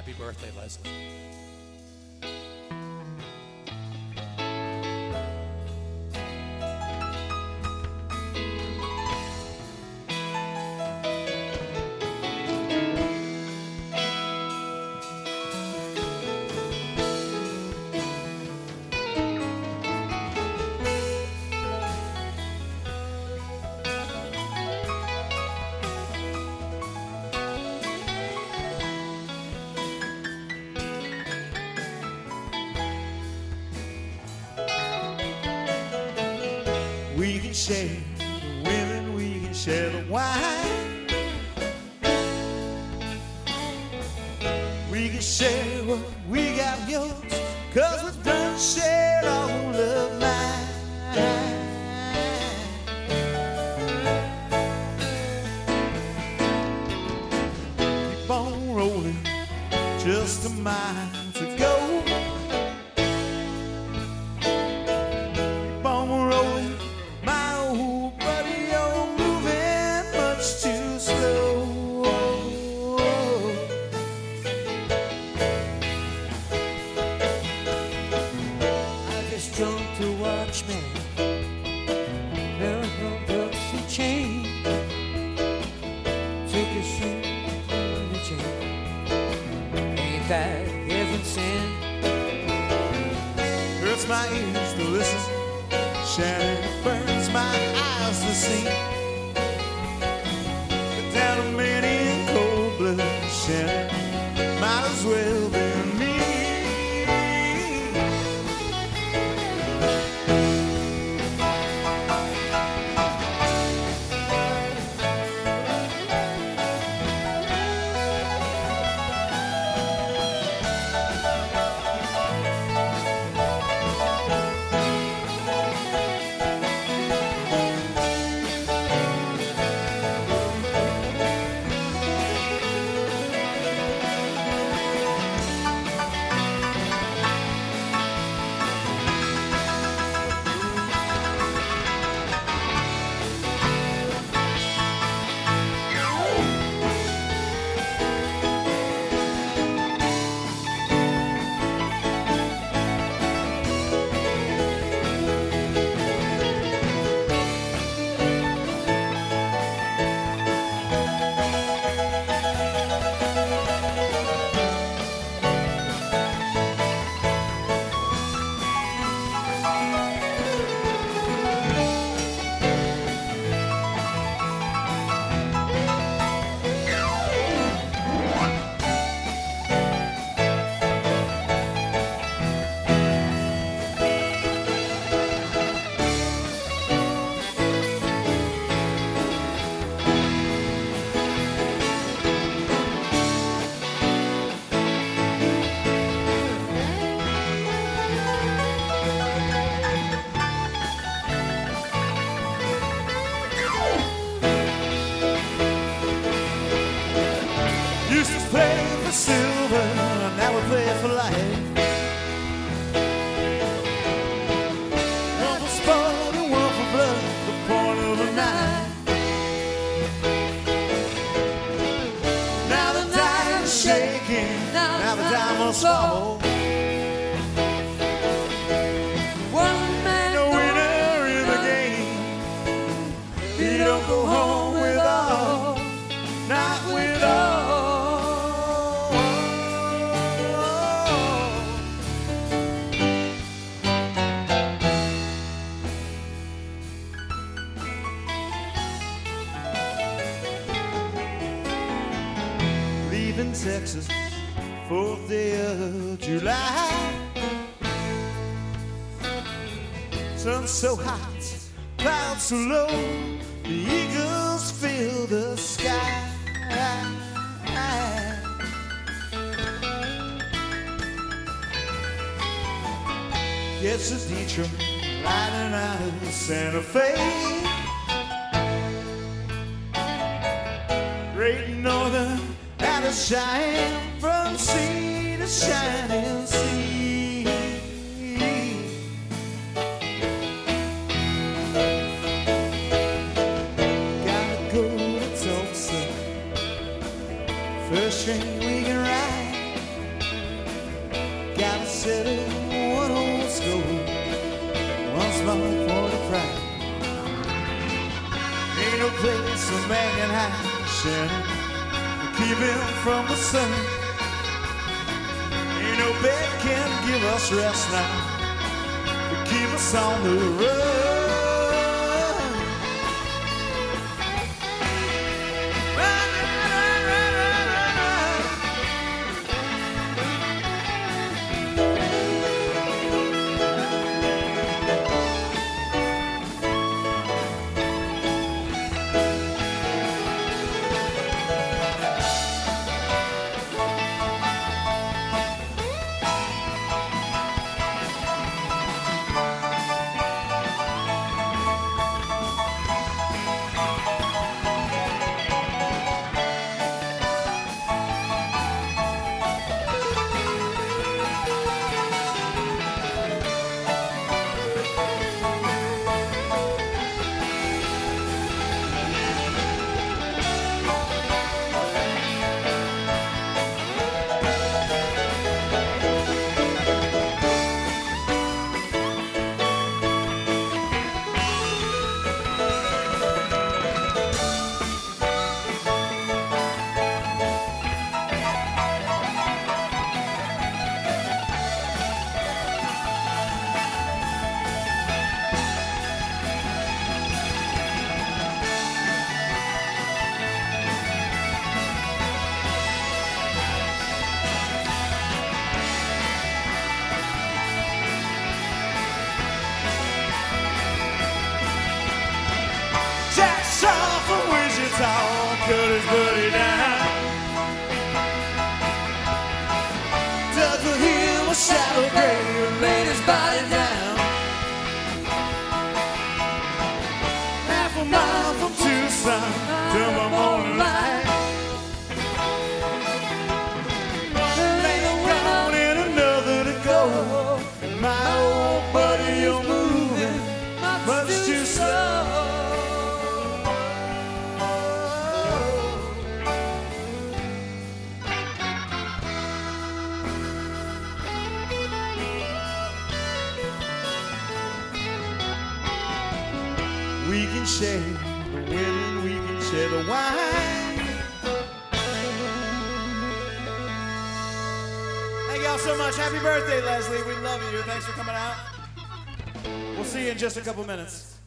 Happy birthday, Leslie. Can share the women, we can share the wine. We can share what we got yours, cause we've done shared all of mine. Keep on rolling, just a mile to go. My ears to listen, Shannon burns my eyes to see. The time must fall. One man No winner in the game. You don't go home with all, not with all. Leaving Texas, fourth day of July. Sun so hot, clouds so low, the eagles fill the sky. Yes, it's Detroit, riding out of Santa Fe. Great Northern, out of shine sea to shining sea. Gotta go to Tulsa. First train we can ride. Gotta settle one old score. One small point of pride. Ain't no place a man can hide, Keep him from the sun. No bed can give us rest now. Keep us on the run. Share the women, we can share the wine. Thank y'all so much. Happy birthday, Leslie. We love you. Thanks for coming out. We'll see you in just a couple minutes.